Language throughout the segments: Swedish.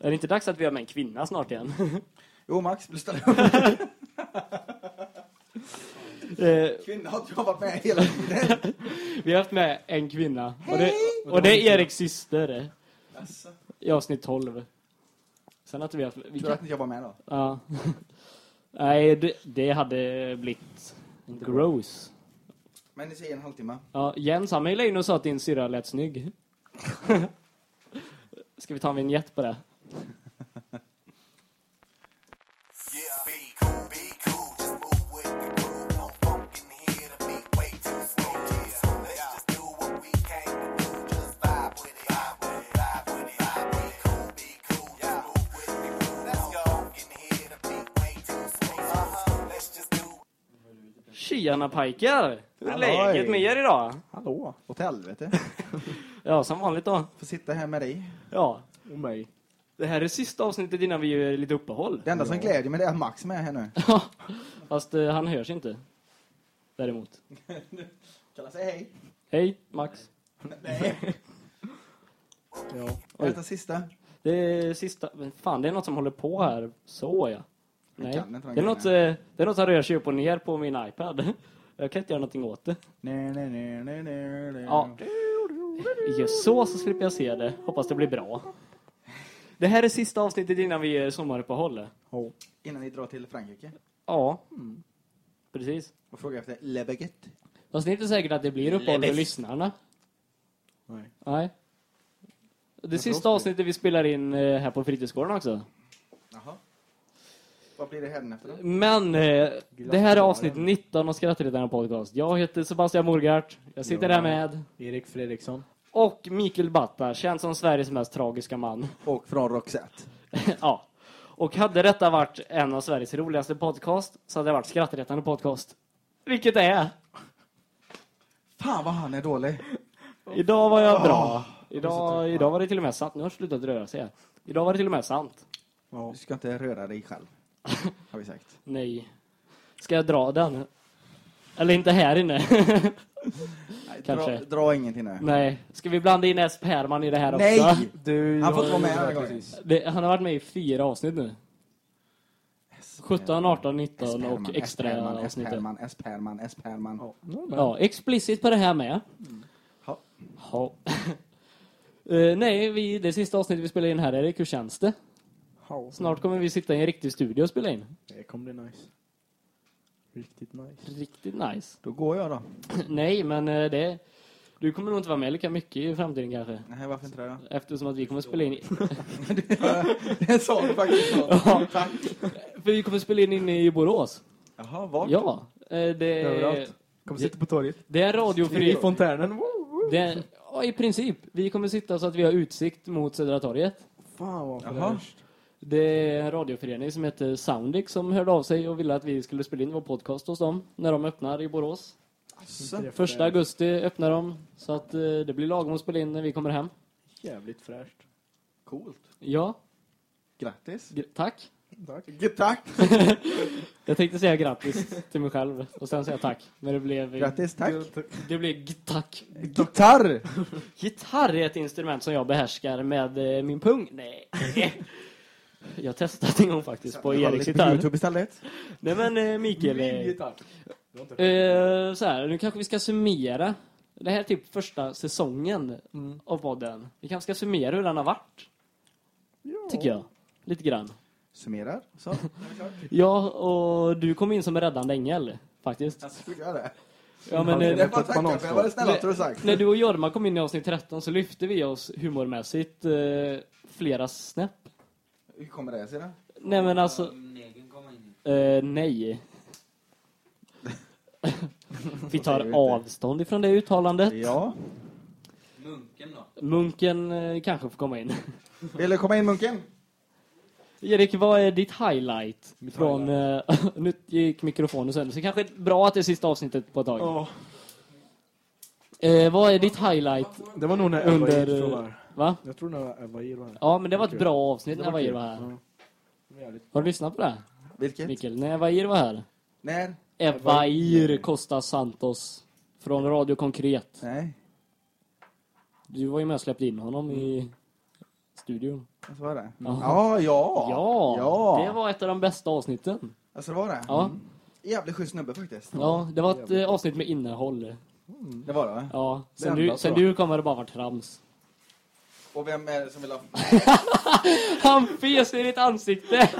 Är det inte dags att vi har med en kvinna snart igen? Jo, Max, vill du ställa upp? Eh, Kvinna har jag varit med hela tiden. vi har haft med en kvinna. Och det, och det är Eriks syster. Jaså? I avsnitt 12. Sen att vi har... Vi kan, att inte jag var med då? ja. Nej, det, det hade blivit gross. Men ni säger en halvtimme. Ja, Jens han mejlade in och sa att din syrra lät snygg. Ska vi ta en vignett på det? Yeah, be cool, be cool, just move with the groove. No funk in here, the beat way too smooth. Yeah, let's just do what we came to do. Just vibe with it, vibe with it, vibe with it. Vibe be cool, be cool, just move with the groove. Let's go. No funk in here, the beat way too smooth. Let's just do. Tjena pajkar! Hur är Halloj. läget med er idag? Hallå, åt helvete. Ja, som vanligt då. Får sitta här med dig. Ja, Och mig. Det här är sista avsnittet innan vi gör lite uppehåll. Det enda som glädjer mig det är att Max är med här nu. Ja, fast eh, han hörs inte. Däremot. Kan jag säga hej? Hej, Max. Nej. Ja. Vad heter sista? Det är sista... Men fan, det är något som håller på här. Så, ja. Nej. kan inte vara Det är, något, eh, det är något som rör sig upp och ner på min iPad. Jag kan inte göra någonting åt det. Nej, nej, nej, nej, nej, nej. Ja. Gör så, så slipper jag se det. Hoppas det blir bra. Det här är sista avsnittet innan vi gör sommaruppehåll. Innan ni drar till Frankrike. Ja. Precis. Och frågar efter Le Baguette. Fast det är inte säkert att det blir uppehåll för lyssnarna. Nej. Nej. Det sista avsnittet vi spelar in eh, här på fritidsgården också. Jaha. Vad blir det hädanefter då? Men eh, det här är avsnitt 19 av Skrattretaren podcast. Jag heter Sebastian Morgart. Jag sitter Ja. här med. Erik Fredriksson. Och Mikael Batta, känd som Sveriges mest tragiska man. Och från Roxette. ja. Och hade detta varit en av Sveriges roligaste podcast så hade det varit Skrattretande podcast. Vilket det är. Fan vad han är dålig. Idag var jag bra. Idag, idag var det till och med sant. Nu har jag slutat röra sig. Idag var det till och med sant. Du ska inte röra dig själv. Har vi sagt. Nej. Ska jag dra den? Eller inte här inne? Nej, Kanske. Dra, dra ingenting nu. Nej. Ska vi blanda in S. Perman i det här också? Nej! Du, Han får inte har- vara med den här gången. Precis. Det, han har varit med i fyra avsnitt nu. 17, 18, 19 och extra avsnittet. S-Perman, S-Perman, S-Perman. Ja. Ja, explicit på det här med. Ja. Ja. Eh, nej, vi, det sista avsnittet vi spelar in här, Erik, hur känns det? Snart kommer vi sitta i en riktig studio och spela in. Det kommer bli nice. Riktigt nice. Riktigt nice. Då går jag då. nej, men eh, det... Du kommer nog inte vara med lika mycket i framtiden kanske. Nej, varför inte det då? Eftersom att vi kommer spela in... det sa du faktiskt. Ja. Tack. För vi kommer spela in inne i Borås. Jaha, vart? Ja. eh, Det, Överallt. Kommer sitta på torget. det är radiofri... I fontänen. Woo! Det är, ja, i princip. Vi kommer sitta så att vi har utsikt mot Södra torget. Fan vad fräscht. Det är en radioförening som heter Soundic som hörde av sig och ville att vi skulle spela in vår podcast hos dem när de öppnar i Borås. Asså. Första augusti öppnar de så att eh, det blir lagom att spela in när vi kommer hem. Jävligt fräscht. Coolt. Ja, Grattis. gr- tack. Tack. Tack. Jag tänkte säga grattis till mig själv och sen säga tack. Men det blev... Grattis, tack. Det blev g- tack. Gitarr. Gitarr är ett instrument som jag behärskar med eh, min pung. Nej. Jag testat en gång faktiskt på Eriks gitarr. Youtube istället. Nej men eh, Mikael... eh, Gitarr. Eh, så här, nu kanske vi ska summera. Det här är typ första säsongen Mm. av podden. Vi kanske ska summera hur den har varit. Tycker jag. Lite grann. Summerar. Så. Ja, och du kom in som en räddande ängel, faktiskt. Alltså, skulle jag det? Ja, men, Det är eh, bara att tacka för. Det var det snällaste du sagt. när du och Jorma kom in i avsnitt 13 så lyfte vi oss humormässigt eh, flera snäpp. Hur kommer det sig då? Nej men alltså... Eh, nej. vi tar avstånd ifrån det uttalandet. Ja. Munken eh, kanske får komma in. Vill du komma in Munken? Erik, vad är ditt highlight? från... Eh, nu gick mikrofonen sönder, så kanske är bra att det är sista avsnittet på ett tag. Ja. Eh, vad är ditt highlight Det var nog när under... Var. Va? Jag tror när Eva Ir var här. Ja, men det var ett bra avsnitt Det när var kul. var här. Ja. Det var jävligt Har du lyssnat på det? Vilket? Mikael, när Vair var här. När? Evair Costa Santos. Från Radio Konkret. Nej. Du var ju med och släppte in honom i studion. Alltså var det? Ja. Ja, ja. Ja, ja. det var ett av de bästa avsnitten. Alltså det var det? Ja. Mm. Jävligt schysst snubbe faktiskt. Ja, det var ett eh, avsnitt med innehåll. Det var det va? Ja, Det sen, enda, du, sen du kommer det bara vara trams. Och vem är det som vill ha... Han fes i ditt ansikte!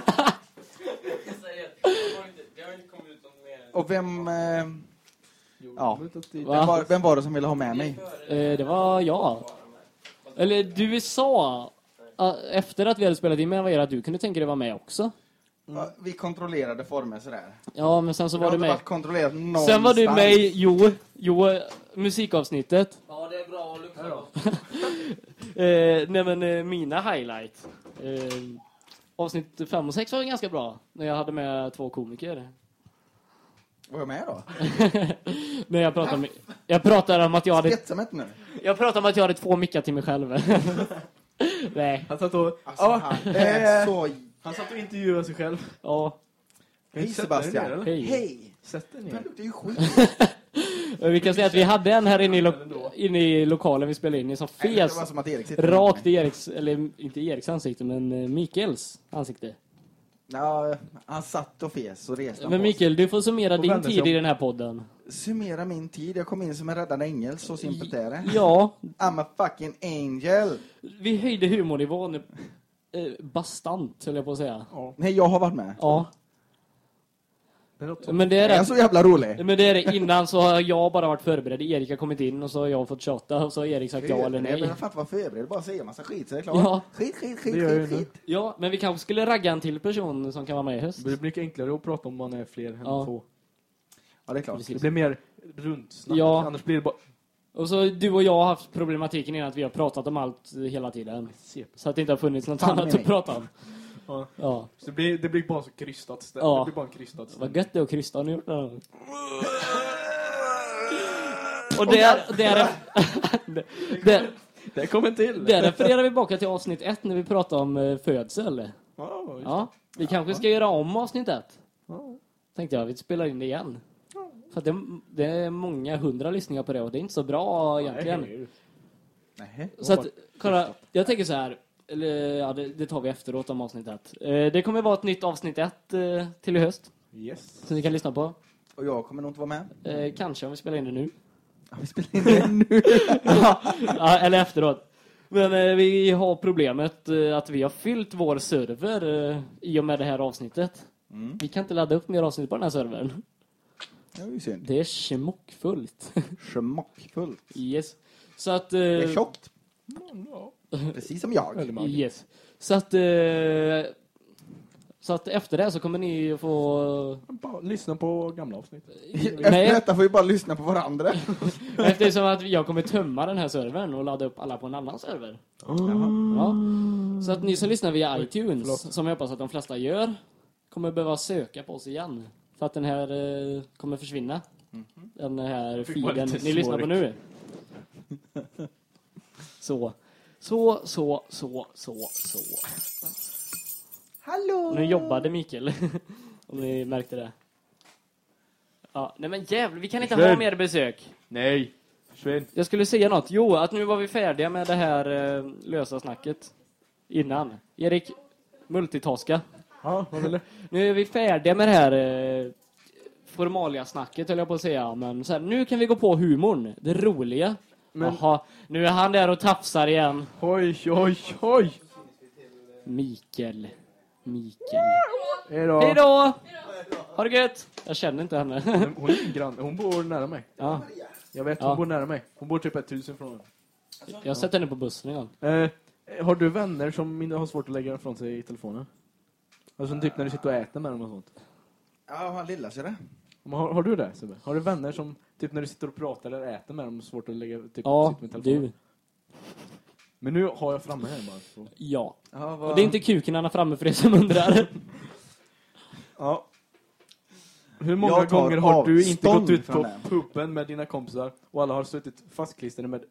Och vem... Eh, Ja. Vem, var, vem var det som ville ha med mig? Eh, det var jag. Eller du sa, eh, efter att vi hade spelat in med er, att du kunde tänka dig vara med också. Ja, vi kontrollerade former sådär. Ja, men sen så var du med. kontrollerat någonstans. Sen var du med i, jo, jo, musikavsnittet. Ja, det är bra att gott. Eh, nej men eh, mina highlights. Eh, avsnitt 5 och 6 var ganska bra. När jag hade med två komiker. Var jag med då? när jag pratade, med, jag pratade om att jag hade, nu. jag pratade om att jag hade två mickar till mig själv. nej, Han satt och, Alltså, ja, han eh, så... han satt och intervjuade sig själv. ja. Hej Sebastian. Hej. Hej. Sätt dig Det ner. luktar ju skit. Vi kan säga att vi hade en här inne i, lo inne i lokalen vi spelade in i som Nej, Det fes som att Erik sitter rakt i Eriks, eller inte Eriks ansikte, men eh, Mikaels ansikte. Ja, han satt och fes och reste Men Mikael, du får summera Och din vände sig tid om. i den här podden. Summera min tid. Jag kom in som en räddande ängel, så simpelt är det. Ja, I'm a fucking angel. vi höjde humornivån eh, bastant, höll jag på att säga. Ja, Nej, jag har varit med. Ja, det men det är Är jag det. så jävla rolig? Men det är det. Innan så har jag bara varit förberedd. Erik har kommit in och så har jag fått tjata och så har Erik sagt ja eller Jag nej. behöver fan inte vara förberedd, bara säga massa skit så är det klart. Ja. Skit, skit, skit, jag skit, skit. Ja, men vi kanske skulle ragga en till person som kan vara med i höst. Det blir mycket enklare att prata om man är fler än Ja. två. Ja, det är klart. Precis. Det blir mer rundsnack. Ja. Annars blir det bara... Och så du och jag har haft problematiken innan att vi har pratat om allt hela tiden. Så att det inte har funnits något Fan, annat mening. att prata om. Ja. Ja. Så det blir, det blir bara så krystat ställe. Ja. Det blir bara en krystad ställe. Vad gött det är att krysta. Har ni gjort det? Och där, där, där, Det kom en till. där refererar vi tillbaka till avsnitt ett när vi pratade om eh, födsel. Det. Ja, vi kanske ska göra om avsnitt ett. Ja. Tänkte jag, vi spelar in det igen. För att det, det är många hundra lyssningar på det och det är inte så bra egentligen. Nej. Så att, kolla, jag tänker så här, eller ja, det, det tar vi efteråt om avsnitt ett. Eh, det kommer vara ett nytt avsnitt ett eh, till i höst, Yes. som ni kan lyssna på. Och jag kommer nog inte vara med. Eh, kanske om vi spelar in det nu. Ja, vi spelar in det nu. ja, eller efteråt. Men eh, vi har problemet eh, att vi har fyllt vår server eh, i och med det här avsnittet. Mm. Vi kan inte ladda upp mer avsnitt på den här servern. Det var ju synd. Det är smockfullt. Schmockfullt. yes. Så att... Eh, Det är tjockt. Ja. Precis som jag. Yes. Så att... Eh, så att efter det så kommer ni få... Bara lyssna på gamla avsnitt. Efter Nej, detta får vi bara lyssna på varandra. eftersom att jag kommer tömma den här servern och ladda upp alla på en annan server. Ja. Så att ni som lyssnar via iTunes, förlåt. som jag hoppas att de flesta gör, kommer behöva söka på oss igen. För att den här eh, kommer försvinna. Den här feeden ni lyssnar på nu. Så. Så, så, så, så, så. Hallå! Nu jobbade Mikael. Om ni märkte det. Ja, nej men jävlar, vi kan inte ha Försvinn. mer besök. Nej. Försvinn. Jag skulle säga något. Jo, att nu var vi färdiga med det här eh, lösa snacket. Innan. Erik, multitaska. Ja, vad vill du? Nu är vi färdiga med det här eh, formalia-snacket, höll jag på att säga. Men så här, nu kan vi gå på humorn. Det roliga. Men- Jaha, nu är han där och tafsar igen. Oj, oj, oj. Mikael. Mikael. Hej då. Hej då! Ha det gött! Jag känner inte henne. Hon är min granne. Hon bor nära mig. ja, Jag vet, hon Ja. bor nära mig. Hon bor typ ett tusen från mig. jag har sett henne på bussen en gång. Eh, har du vänner som inte har svårt att lägga ifrån sig i telefonen? Alltså typ när du sitter och äter med dem och sånt. Ja, han lilla ser det. Har, har du det Sebbe? Har du vänner som typ när du sitter och pratar eller äter med dem har svårt att lägga typ, Ja, sitta med telefonen? du. Men nu har jag framme här bara. Så. Ja. Ja, Och vad... det är inte kuken han har framme för er som undrar. Ja. Hur många gånger har du inte gått ut på det. puben med dina kompisar och alla har suttit fastklistrade med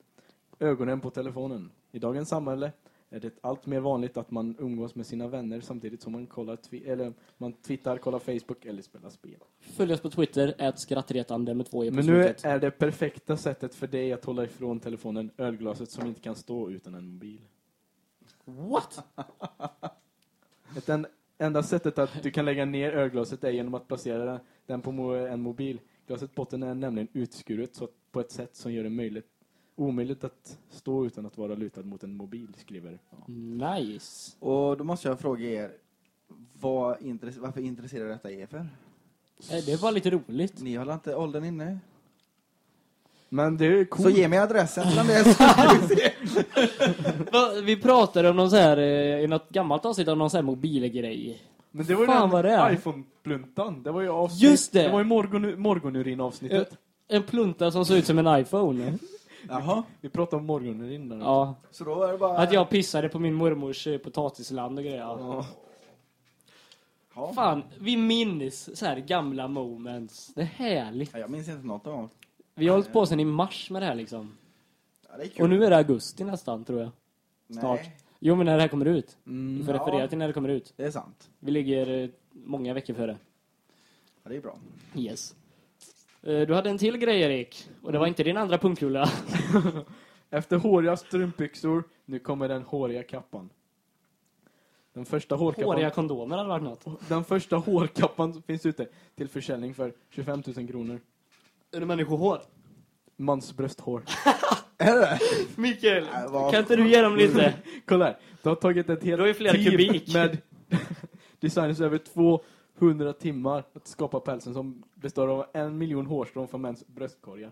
ögonen på telefonen? I dagens samhälle är det allt mer vanligt att man umgås med sina vänner samtidigt som man kollar eller man twittrar, kollar Facebook eller spelar spel. Följ oss på Twitter, ät skrattretande med två e Men nu är det perfekta sättet för dig att hålla ifrån telefonen ölglaset som inte kan stå utan en mobil. What? Ett en, enda sättet att du kan lägga ner ölglaset är genom att placera den, på en mobil. Glaset botten är nämligen utskuret så på ett sätt som gör det möjligt, omöjligt att stå utan att vara lutad mot en mobil, skriver. Ja. Nice. Och då måste jag fråga er, vad intresse- varför intresserar detta er för? Eh, Det var lite roligt. Ni har inte åldern inne? Men det är coolt. Så ge mig adressen till den vi pratade om någon så här, eh, i något gammalt avsnitt om någon så här mobilgrej. Men det var ju Fan den vad det är. iPhone-pluntan. Det var ju avsnitt, Just det! Det var ju morgon, morgonurin-avsnittet. En plunta som ser ut som en iPhone. Jaha, Vi pratade om morgonurin där. Ja. så då är det bara... Att jag pissade på min mormors eh, potatisland och grejer. Ja. Ja. Fan, vi minns så här gamla moments. Det är härligt. Ja, Jag minns inte något av dem. Vi har hållit på sedan i mars med det här liksom. Ja, det är kul. Och nu är det augusti nästan, tror jag. snart. Nej, Jo, men när det här kommer ut. Mm. Vi får Ja. referera till när det kommer ut. det är sant. Vi ligger eh, många veckor före. Ja, det är bra. Yes. Eh, Du hade en till grej, Erik. Och det var inte din andra punkrulla. Efter håriga strumpbyxor, nu kommer den håriga kappan. Den första hårkappan, Håriga kondomer hade varit något. den första hårkappan finns ute till försäljning för 25 000 kronor. Är det människohår? Mans brösthår. Är det Mikael, Nej, vad- kan inte du ge dem lite? Kolla här. Du har tagit ett helt Du har ju flera team kubik. med designers över 200 timmar att skapa pälsen som består av en miljon hårstrån från mäns bröstkorgar.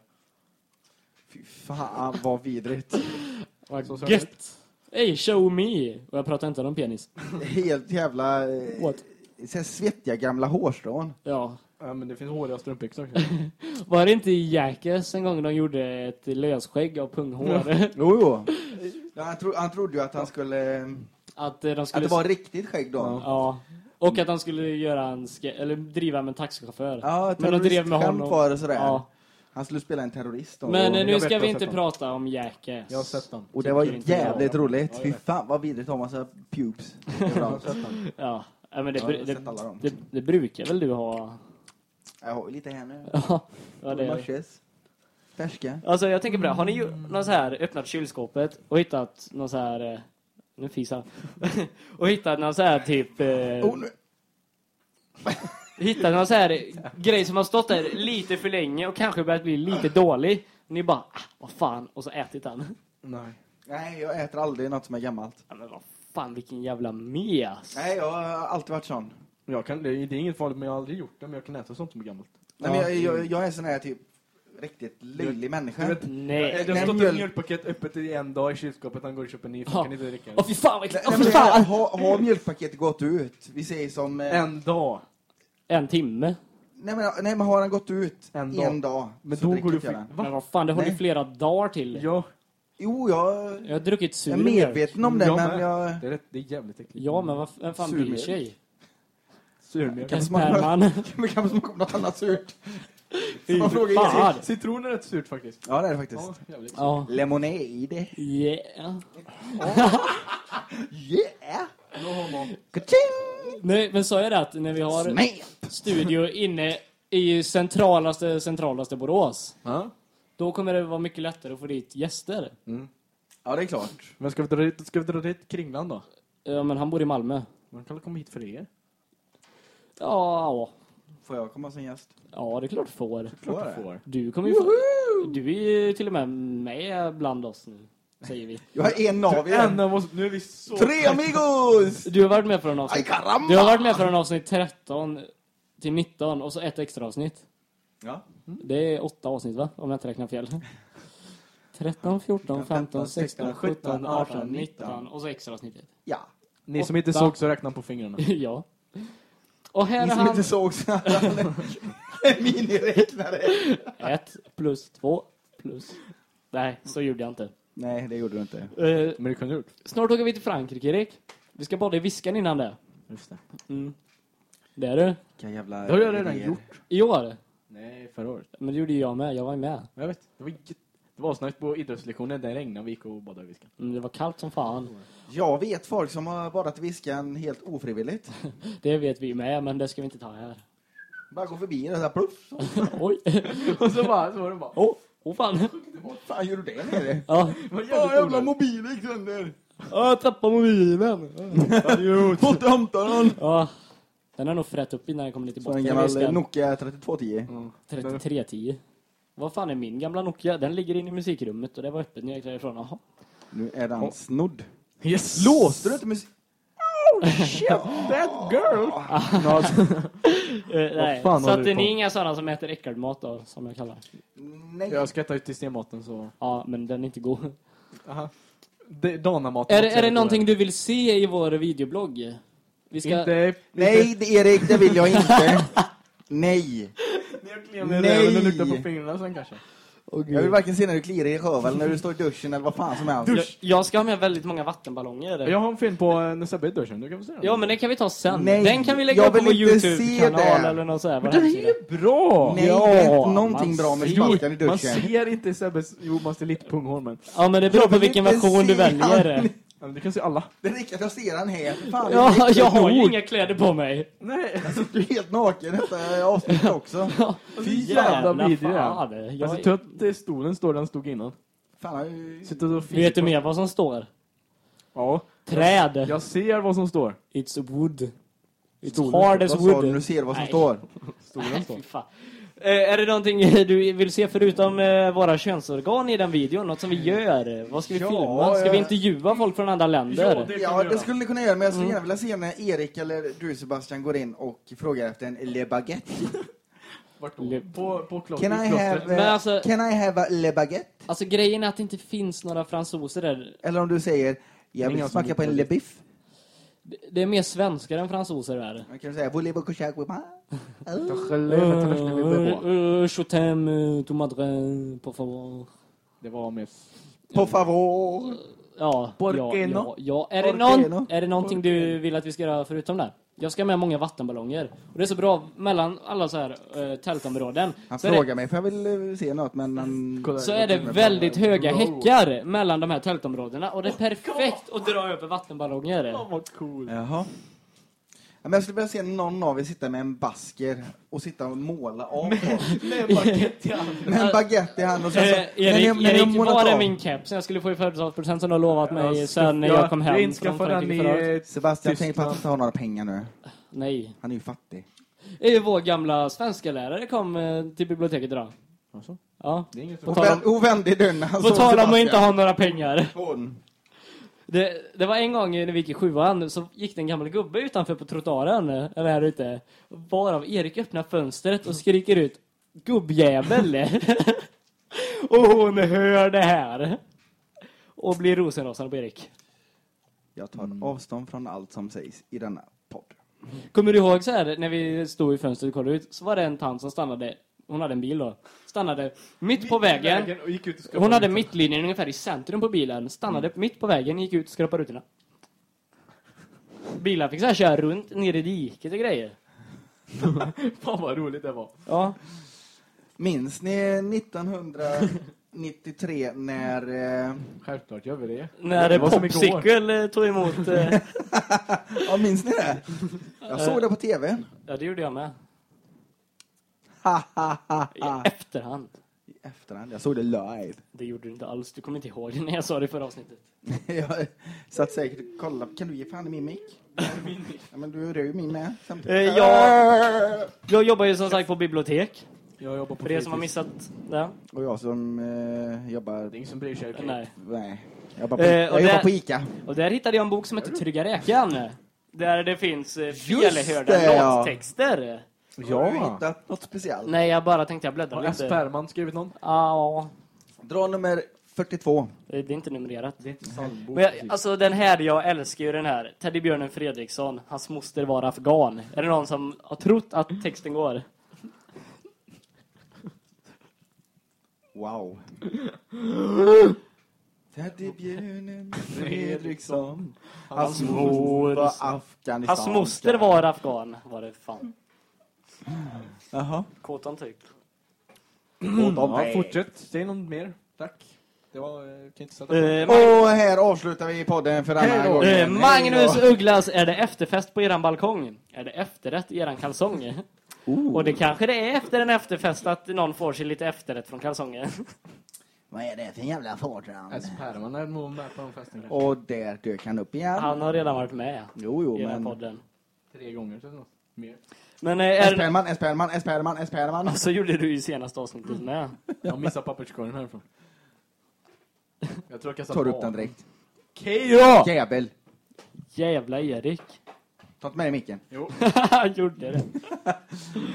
Fy fan, vad vidrigt. Så Gött! Hey, show me! Och jag pratar inte om penis. Helt jävla... eh, What? så här svettiga gamla hårstrån. Ja. Ja, men det finns håriga strumpbyxor också. Var det inte i Jackass en gång de gjorde ett lösskägg av punghår? Jo, jo. Ja, han, tro, han trodde ju att han skulle... Att eh, de Att skulle... det var riktigt skägg då. Ja. Och att han skulle göra en eller driva med en taxichaufför. Ja, Men de drev med honom. var det sådär. Ja. Han skulle spela en terrorist då. Men och, eh, nu ska vi inte sett prata om Jackass. Jag har sett den. och det var jävligt jag. roligt. Ja, Fy fan vad vidrigt har massa pubes. Ja. ja men det, Ja, det, dem. det, det brukar väl du ha? Jag har ju lite här nu. Ja. ja det är. Färska. Alltså jag tänker på det. Har ni ju någon så här öppnat kylskåpet och hittat någon så här... Nu fisar han. Och hittat någon så här typ... Eh, Oh, nu. hittat någon så här grej som har stått där lite för länge och kanske börjat bli lite dålig. Ni bara, ah, vad fan, och så ätit den. Nej. Nej, jag äter aldrig något som är gammalt. Ja, men vad fan, vilken jävla mes. Nej, jag har alltid varit sån. Jag kan, det är det är inget farligt, men jag har aldrig gjort det. Men jag kan äta sånt som är gammalt. Nej, men jag, jag, jag är sån här typ riktigt löjlig människa. Du vet, Nej. Det har stått ett mjölkpaket öppet i en dag i kylskåpet. Han går och köper en ny, för Ja. kan inte dricka Åh fy fan vad Åh fy fan. har, har mjölkpaketet gått ut? Vi säger som... eh, En dag. En timme. Nej men, nej, men har han gått ut En en dag. dag? dag Men så då går du för... den. Men Va? vad fan, det har Nej. du flera dagar till. Ja, Jo, jag, Jag har druckit sur jag är medveten om det, Jag men jag... det är, rätt, det är jävligt äckligt. Ja, men vad vem fan Sur bryr sig? Surmjölk. Kan En smaka- sperman. Men kan man smaka på något annat surt? Man frågar fan. Citron är rätt surt faktiskt. Ja, det är det faktiskt. Ja, jävligt. Ja. Lemonade. Yeah. Yeah! Då har man... Ka-ching! Nej, men sa jag det att när vi har Smält! studio inne i centralaste, centralaste Borås, Ja. då kommer det vara mycket lättare att få dit gäster. Ja, det är klart. Men ska vi dra dit, ska vi dra dit Kringland då? Ja, men han bor i Malmö. Man kan väl komma hit för er? Ja, Får jag komma som gäst? ja, det är klart du får. Klart du får. Du kommer ju få, Du är ju till och med med bland oss nu, säger vi. Jag har en av En er. av oss, nu är vi så... Tre amigos! Du har varit med från Ay avsnitt... caramba! Du har varit med från avsnitt 13 till 19 och så ett extra avsnitt. Ja. Det är åtta avsnitt va? Om jag inte räknar fel. 13, 14, 15, 16, 17, 18, 19 och så extra avsnittet. Ja. Ni som inte såg så räkna på fingrarna. ja. Och här Ni är som han. inte såg så miniräknare. Ett plus två plus... Nej, så gjorde jag inte. Nej, det gjorde du inte. Eh, Men det kunde du gjort. snart åker vi till Frankrike, Erik. Vi ska bada i Viskan innan det. Just det. Mm. Det är du. Vilka jävla... Det har jag redan idéer. gjort. I år. Nej, förra året. Men det gjorde jag med. Jag var med. Jag vet. Det var, jätte- det var snart på idrottslektionen. Det regnade vi gick och badade i Viskan. Mm, det var kallt som fan. Jag vet folk som har badat i Viskan helt ofrivilligt. Det vet vi med, men det ska vi inte ta här. Bara gå förbi och så här, pluff. Oj. och så bara, så var det bara... Åh, oh, oh, fan. Vad fan gör du det nere? Ja, Vad Ja, jävla mobilen gick sönder. Åh, jag tappade mobilen. Fått hämta den! Ja, den har nog frätt upp innan jag kommer lite Så en bort. gammal Nokia 3210. 3310. Vad fan är min gamla Nokia? Den ligger inne i musikrummet och det var öppet när jag gick därifrån. Jaha. Nu är den snodd. Yes! Låste du inte musik? That girl! Eh, nej. Så att på? är inga sådana som äter äckelmat då, som jag kallar. Nej. Jag ska ta ut till stenmaten så... Ja, men den är inte god. Aha. Det- Danamaten Är det, är det någonting du vill se i vår videoblogg? Vi ska... Inte... Nej, det- Erik, det vill jag inte. Nej. Nej. röven och luktar på fingrarna sen kanske. Jag vill varken se när du kliar i röv eller när du står i duschen eller vad fan som helst. jag, jag ska ha med väldigt många vattenballonger. Jag har en film på eh, är i duschen, du kan få se den. Ja, men den kan vi ta sen. Nej, den kan vi lägga upp på vår YouTube-kanal det. eller något sådär. Men den är ju bra! Nej, Ja, det är inte någonting man bra med sparkan i Man duschen. ser inte Sebbes... Jo, man ser lite punghår men... Ja, men det beror på vilken version du väljer. Ja, men du kan se alla. Det räcker att jag ser han här. För fan, Ja, det jag har ju inga kläder på mig. Nej! Du är helt naken detta avsnittet också. Fy jävla vidrig. Jag Jag ser att eh, stolen står den stod innan. Fan, och Vet du mer vad som står? Ja. Träd. Jag ser vad som står. It's wood. It's Stolen hard as du? wood. Nu ser du vad som Nej. står. Stolen Nej, står. Eh, är det någonting du vill se förutom eh, våra könsorgan i den videon? Något som vi gör? Vad ska vi Ja, filma? Ska eh, vi intervjua folk från andra länder? Ja, det skulle ni kunna göra, men jag skulle gärna vilja se när Erik eller du Sebastian går in och frågar efter en Le Baguette. Vart då? Le- På, på klo- Can I have, uh, alltså- can I have a Le Baguette? Alltså grejen är att det inte finns några fransoser där. Eller om du säger, jag vill smaka på en Le Biff. Det- Det är mer svenskar än fransoser där. Man kan säga, voulez-vous coucher avec moi? Uh, Je t'aime, tu madre, por favor. Det var med... Por favor. Ja, ja, ja, ja. Är, det någon, är det någonting du vill att vi ska göra förutom det? Jag ska med många vattenballonger. Och det är så bra mellan alla så här uh, tältområden. Han så är det- frågar mig för jag vill eh, se något, men han... Kolla. så är det väldigt höga häckar mellan de här tältområdena. Och det är perfekt att dra över vattenballonger. Åh, vad cool. Jaha. Ja, men jag skulle vilja se någon av er sitta med en basker och sitta och måla av folk. Med en baguette i handen. Med en baguette i handen och sen så... Eh, Erik, när ni- när ni har Erik målat var är av- min keps som jag skulle få i födelsedagspresent som du har lovat mig Jag sen när jag kom hem Jag från inskaffade den Frankrike förra året. i... Sebastian, tänk på att han inte har några pengar nu. Nej. Han är ju fattig. Eh, Vår gamla svenska lärare kom eh, till biblioteket idag. Alltså, Ja. det är inget På Och tal om- vänd- Och vände i dörren när han På såg tal om att Sebastian. inte ha några pengar. Hon. Det, det var en gång när vi gick i sjuan så gick det en gammal gubbe utanför på trottoaren, eller här ute. Varav Erik öppnar fönstret och skriker ut Gubbjävel! och hon hör det här. Och blir rosenrasande på Erik. Jag tar avstånd från allt som sägs i denna podd. Kommer du ihåg så här när vi stod i fönstret och kollade ut så var det en tant som stannade, hon hade en bil då, stannade mitt på vägen. och gick ut och skrapade Hon hade mittlinjen ungefär i centrum på bilen, stannade mitt på vägen, gick ut och skrapade rutorna. Bilar fick så här köra runt ner i diket och grejer. Fan vad roligt det var. Ja. Minns ni 1993 när... Eh, Självklart gör vi det. När Det var som igår. Popsicle eh, tog emot... eh, ja, minns ni det? Jag såg det på tv. Ja, det gjorde jag med. I ha. efterhand. I efterhand. Jag såg det live. Det gjorde du inte alls. Du kommer inte ihåg det när jag sa det i förra avsnittet. jag satt säkert och kollade. Kan du ge fan i min mick? Ja, men du rör ju min med. samtidigt. Eh, jag- Jag jobbar ju som sagt på bibliotek. Jag jobbar på För er som har missat det. Och jag som eh, jobbar... Det är ingen som bryr sig. Nej. Nej. Jag jobbar på, Eh, och jag jobbar det- på Ica. Och där hittade jag en bok som heter Trygga räkan. Där det finns eh, Just felhörda det, ja. Har du hittat något speciellt? Nej, jag bara tänkte jag bläddrar Har lite. Sperman skrivit någon? Ja, Dra nummer 42. det är inte numrerat. Det är inte psalmbok. Men jag, alltså den här, jag älskar ju den här. Teddybjörnen Fredriksson, hans moster var afghan. Är det någon som har trott att texten går? Wow. Teddybjörnen Fredriksson. Hans mor var Afghanistan. Hans moster var afghan, var det fan. Jaha. Kåtan typ. Ja, fortsätt. Säg något mer. Tack. Det var... eh, Kan inte sätta. Eh, Och här avslutar vi podden för denna gång. Eh, Magnus Ugglas, är det efterfest på eran balkong? Är det efterrätt i eran kalsong? Och det kanske det är efter en efterfest att någon får sig lite efterrätt från kalsongen. Vad är det för jävla fordran? Nej, Sperman är nog med på den festen. Och där dök han upp igen. Han har redan varit med Jo, jo, i men... podden. Tre gånger eller något. Mer. Men eh, är, Sperman, Sperman, Sperman, Sperman. så gjorde du ju senaste avsnittet med. Jag missar papperskorgen härifrån. Jag tror jag kastar Tar upp den direkt. Okej då! Jävel. Jävla Erik. Ta inte med dig micken. Jo. Han gjorde det.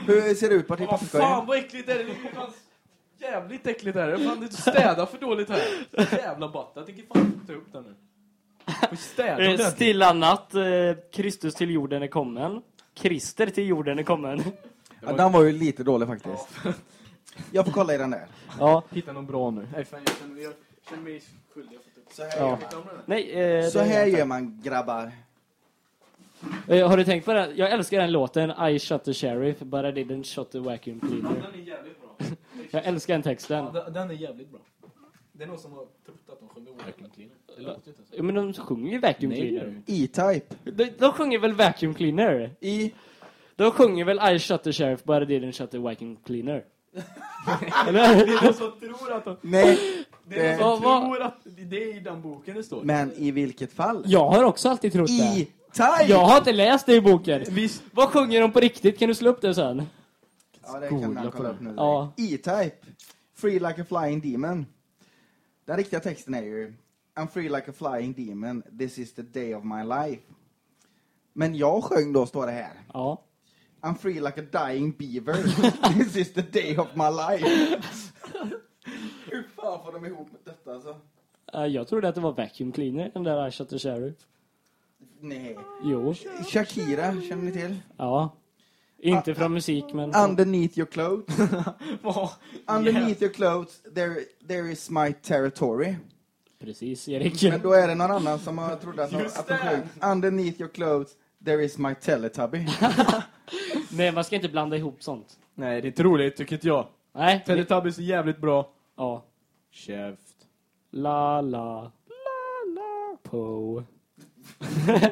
Hur ser det ut på till Åh fan papperskorgen? vad äckligt är det! Det är fan jävligt äckligt är det. Fan du städar för dåligt här. Jävla batta. Jag tänker fan ta upp den nu. Städa Eh. Stilla natt, eh, Kristus till jorden är kommen. Krister till jorden är kommen. Ja, den var ju lite dålig faktiskt. Jag får kolla i den där. Ja, Hitta någon bra nu. Nej fan jag känner, jag känner mig skyldig upp. Så här, Ja. nej. Eh, man. Så här gör man grabbar. Eh, har du tänkt på det? Jag älskar den låten I shot the sheriff but I didn't shot the vacuum cleaner. Den är jävligt bra. Jag älskar den texten. Ja, den är jävligt bra. Det är någon som har trott att de sjunger vacuum cleaner. Det låter inte så. Ja, men de sjunger ju vacuum det cleaner. E-Type. De, de sjunger väl vacuum cleaner? I... De sjunger väl I shot the sheriff but I didn't shot the vacuum cleaner? Eller? Det är någon som tror att de... Nej, Det är någon som vad- tror att det är i den boken det står. men i vilket fall? Jag har också alltid trott det. E-Type! Jag har inte läst det i boken. Visst. Vad sjunger de på riktigt? Kan du slå upp det sen? Ja, det kan man kolla det. upp nu. Ja. E-Type. Free like a flying demon. Den riktiga texten är ju I'm free like a flying demon. This is the day of my life. Men jag sjöng då, står det här. Ja. I'm free like a dying beaver. This is the day of my life. Hur fan får de ihop detta alltså? Eh, Jag trodde att det var vacuum cleaner, den där I shot the sheriff. Nej. Jo. Shakira, känner ni till? Ja. Inte från musik, men... Underneath your clothes. Underneath your clothes, there, there is my territory. Precis, Erik. Men då är det någon annan som har trodde att Just att de sjöng Underneath your clothes, there is my teletubby. Nej, man ska inte blanda ihop sånt. Nej, det är inte roligt tycker inte jag. Nej. Teletubbies är jävligt bra. Ja. Käft. La, la. La, la. Po.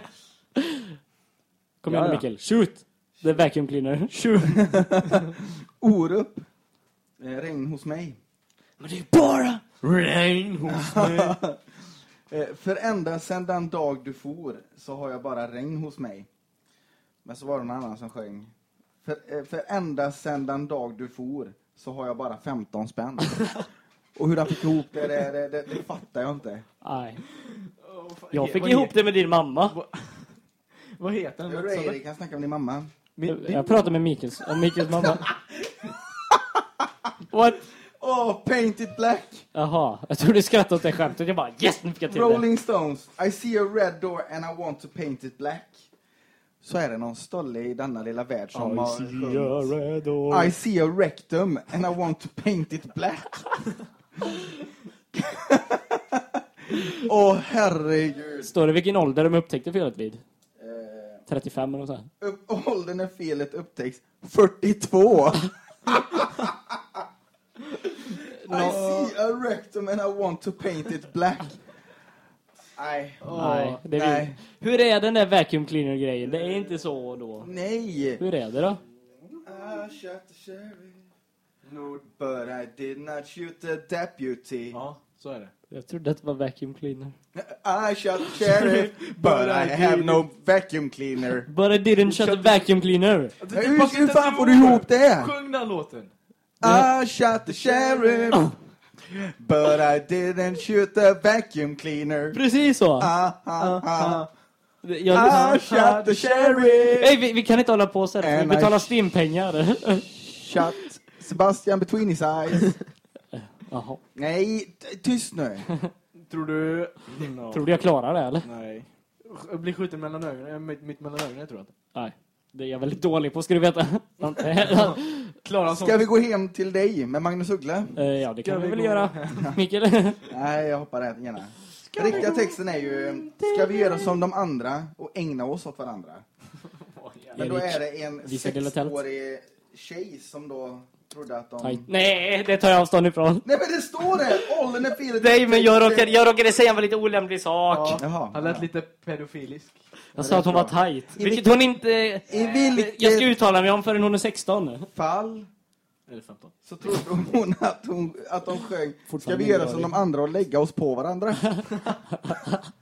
Kom igen Ja, ja. Mikael. Shoot! The vacuum cleaner. Shoot! Orup. Eh, Regn hos mig. Men det är bara... Rain hos mig. Eh, För ända sedan den dag du for så har jag bara regn hos mig. Men så var det någon annan som sjöng. För, eh, för ända sedan den dag du for så har jag bara 15 spänn. Och hur han fick ihop det, det, det, det, det fattar jag inte. Nej. Jag fick ihop det med din mamma. Vad heter den? Är det? Erik kan snacka med din mamma. Min, din, Jag pratade med Mikels, om Mikels mamma. What? Oh, Paint It Black! Jaha, jag trodde du skrattade åt det skämtet. Jag bara yes, nu fick jag till det. Rolling Stones. I see a red door and I want to paint it black. Så är det någon stolle i denna lilla värld som har sjungit. red door. I see a rectum and I want to paint it black. Åh herregud. Står det vilken ålder de upptäckte felet vid? Eh, 35 eller så upp, åldern när felet upptäcks. 42. I see a rectum and I want to paint it black. Nej. Nej, det är nej. Hur är den där vacuum cleaner grejen? Det är inte så då. Nej. Hur är det då? I shot the sheriff. No, but I did not shoot the deputy. Ja, så är det. Jag trodde att det var vacuum cleaner. I shot the sheriff, but I have no vacuum cleaner. But I didn't shut the vacuum cleaner. Hur, hur fan får du ihop det? Sjung den låten. I shot the sheriff, but I didn't shoot the vacuum cleaner. Precis så. Ah, ah, ah. Jag, I shot the sheriff, Nej, vi, vi kan inte hålla på så här. Vi betalar stimpengar. shot Sebastian between his eyes. Jaha. Nej, tyst nu. Tror du... No. Tror du jag klarar det eller? Nej. Jag blir skjuten mellan ögonen. eh, Mitt, mitt mellan ögonen tror jag inte. Nej. Det är jag väldigt dålig på ska du veta. Klara Ska vi gå hem till dig med Magnus Uggla? Eh, ja, det kan Ska vi vi väl göra. Mikael? Nej, jag hoppar rätt gärna. Riktiga texten är ju, ska vi göra som de andra och ägna oss åt varandra? Men då är det en ska sexårig tjej som då trodde att de... Aj. Nej, det tar jag avstånd ifrån. Nej men det står det! Åldern är felet. Nej, men jag råkade, jag råkade säga en väldigt olämplig sak. Jaha. Han lät lite pedofilisk. Jag sa att hon var tight. Vilket hon inte... I vilket Jag ska uttala mig om förrän hon är 16. fall Eller 15. så trodde hon att, hon, att de sjöng Ska vi göra som de andra och lägga oss på varandra?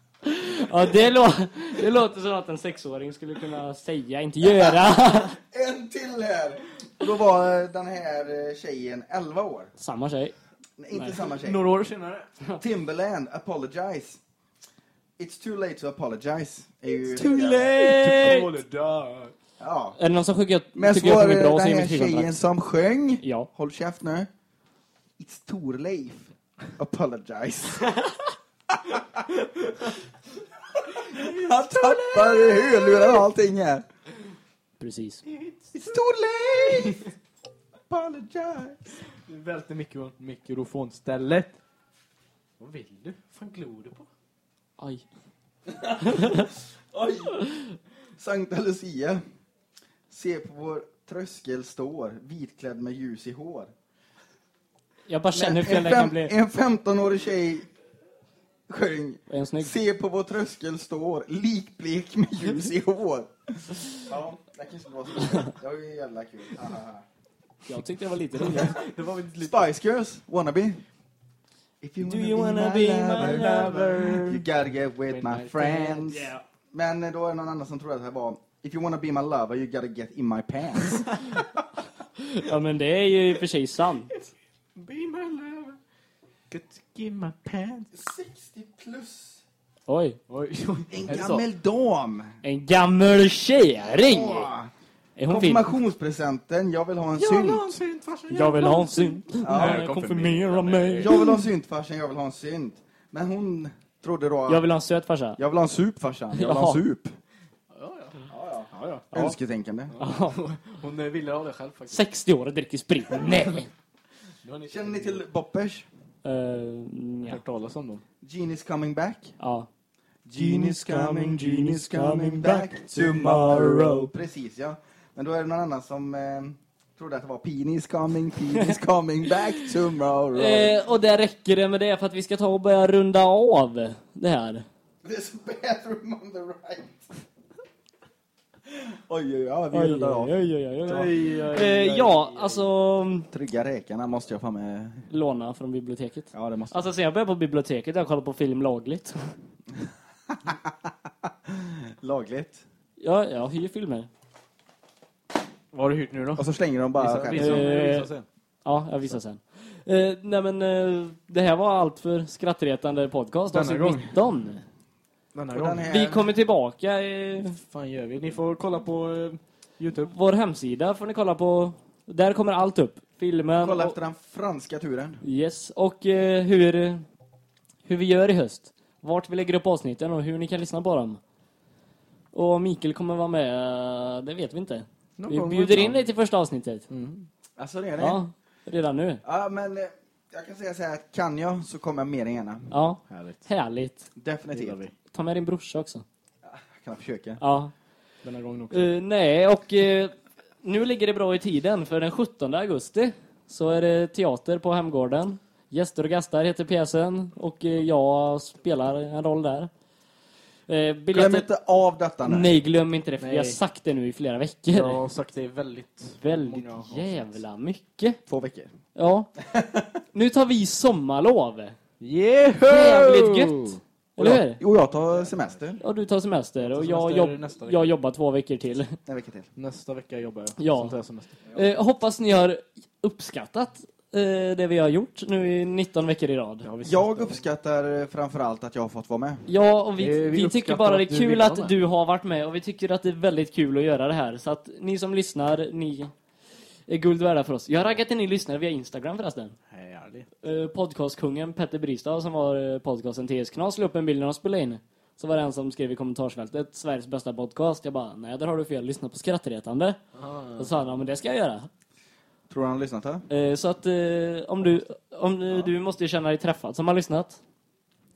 Ja, det, lå- det låter som att en sexåring skulle kunna säga, inte göra. en till här! Då var eh, den här eh, tjejen 11 år. Samma tjej. Nej, inte Nej. samma tjej. Några år senare. Timberland, Apologize. It's too late to apologize. Är ju Too late! Ja. Är det någon som tycker, Men så tycker var att de det är bra den så är här mitt tjejen kontrakt. som sjöng. Ja. Håll käft nu. It's too late. Apologize. Han tappar hörlurar och allting här. Precis. It's too late. Apologize. Du välter mikro mikrofonstället. Vad vill du? fan glor du på? Aj. Oj. Sankta Lucia. Se på vår tröskel står, vitklädd med ljus i hår. Jag bara känner hur fel en, det kan bli. en 15-årig tjej sjöng En snygg. Se på vår tröskel står, likblek med ljus i hår. Ja, det kanske var så. Det var ju jävla kul. Jag tyckte det var lite roligt. Det var väl inte lite... Spice Girls, Wannabe. If you Do you wanna be my lover? You gotta get with, With my, my friends. Yeah. Men då är det någon annan som trodde att det här var If you wanna be my lover, you gotta get in my pants. Ja, men det är ju sig sant. To give my pants. 60 plus. Oj. Oj, oj. En Är det så? gammal dam. En gammal kärring! Åh. Är hon fin? Konfirmationspresenten, jag vill ha en synt. synt farsan. Jag vill ha en synt. Ja, Nej, Konfirmera mig. Jag vill ha en synt farsan, jag vill ha en synt. Men hon trodde då Jag vill ha en söt farsa. jag vill ha en sup farsan, jag vill ha en Jaha. sup. Ja, ja. Önsketänkande. Ja. Hon eh, ville ha det själv faktiskt. 60 år och dricker sprit. Nej! Känner ni till Boppers? Uh, ja. hört talas om dem. Genie's coming back. ja. Genie's coming, Genie's coming back tomorrow. Precis ja. Men då är det någon annan som eh, trodde att det var Peenies coming, Peenies coming back tomorrow. Eh, och där räcker det med det för att vi ska ta och börja runda av det här. A bathroom on the right. Oj, oj, oj, ja, vi Oj, rullar av. oj, oj, oj, oj. Oj, Eh, ja, alltså Trygga räkarna måste jag få med. låna från biblioteket. Ja, det måste Alltså sen jag började på biblioteket jag kollade på film lagligt. Lagligt. Ja, jag hyr filmer. Vad har du hyrt nu då? Och så slänger de bara Visa, visa, Eh, visa sen. Ja, jag visar sen. Eh, nej men eh, det här var allt för skrattretande podcast Denna avsnitt gång. 19. Den här gången. här- Vi kommer tillbaka i fan gör vi? Ni får kolla på eh, Youtube. vår hemsida får ni kolla på. Där kommer allt upp. Filmen Kolla och, efter den franska turen. yes, och eh, hur, hur vi gör i höst. Vart vi lägger upp avsnitten och hur ni kan lyssna på dem. Och Mikael kommer vara med, eh, det vet vi inte. Någon Vi bjuder in dig till första avsnittet. Mm. Alltså det är det? Ja, redan nu. Ja, men eh, jag kan säga så här, att kan jag så kommer jag mer än gärna. Ja, Härligt. härligt. Definitivt. Ta med din brorsa också. Jag kan försöka. Ja. Denna gången också. Eh, nej, och eh, nu ligger det bra i tiden för den 17 augusti så är det teater på Hemgården. Gäster och gastar heter pjäsen och eh, jag spelar en roll där. Eh, Glöm biljetter... inte av detta nu. Nej, glöm inte det för vi har sagt det nu i flera veckor. Jag har sagt det väldigt, Väldigt jävla mycket. Två veckor. Ja. nu tar vi sommarlov. Yeho! Jävligt gött. Och Eller hur? jo, jag tar semester. Ja, du tar semester och jag, semester jobb, nästa vecka. jag jobbar två veckor till. En vecka till. Nästa vecka jobbar jag. Ja. Sen tar jag semester. Eh, hoppas ni har uppskattat eh, det vi har gjort nu i 19 veckor i rad. Ja, Jag uppskattar eh, framförallt att jag har fått vara med. Ja, och vi, Eh, vi vi, tycker bara det är att du kul att du har varit med och vi tycker att det är väldigt kul att göra det här. Så att ni som lyssnar, ni är guld värda för oss. Jag har raggat en ny lyssnare via Instagram förresten. Härligt. Eh, podcastkungen Petter Bristad som var eh, podcasten TS Knas la upp en bild när de spelade in. Så var det en som skrev i kommentarsfältet Sveriges bästa podcast. Jag bara, nej där har du fel, lyssna på skrattretande. Ah. Och så sa han, ja men det ska jag göra. Tror du han har lyssnat här? Eh, så att eh, om du, om eh, du måste ju känna dig träffad som har lyssnat.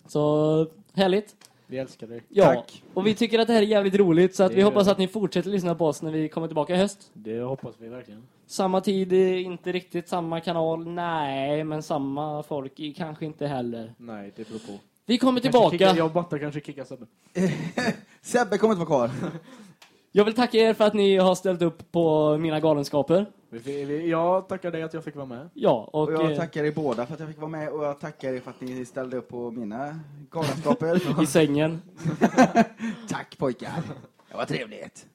Så härligt. Vi älskar dig. Ja, Tack. och vi tycker att det här är jävligt roligt så att Det vi hoppas att ni fortsätter lyssna på oss när vi kommer tillbaka i höst. Det hoppas vi verkligen. Samma tid, inte riktigt samma kanal, nej, men samma folk i- kanske inte heller. Nej, det beror på. Vi kommer Kanske tillbaka. Kicka, jag och Batta kanske kickar Sebbe. Sebbe kommer inte vara kvar. Jag vill tacka er för att ni har ställt upp på mina galenskaper. Jag tackar dig att jag fick vara med. Ja, och, Och jag eh, tackar er båda för att jag fick vara med och jag tackar er för att ni ställde upp på mina galenskaper. i sängen. Tack pojkar. Det var trevligt.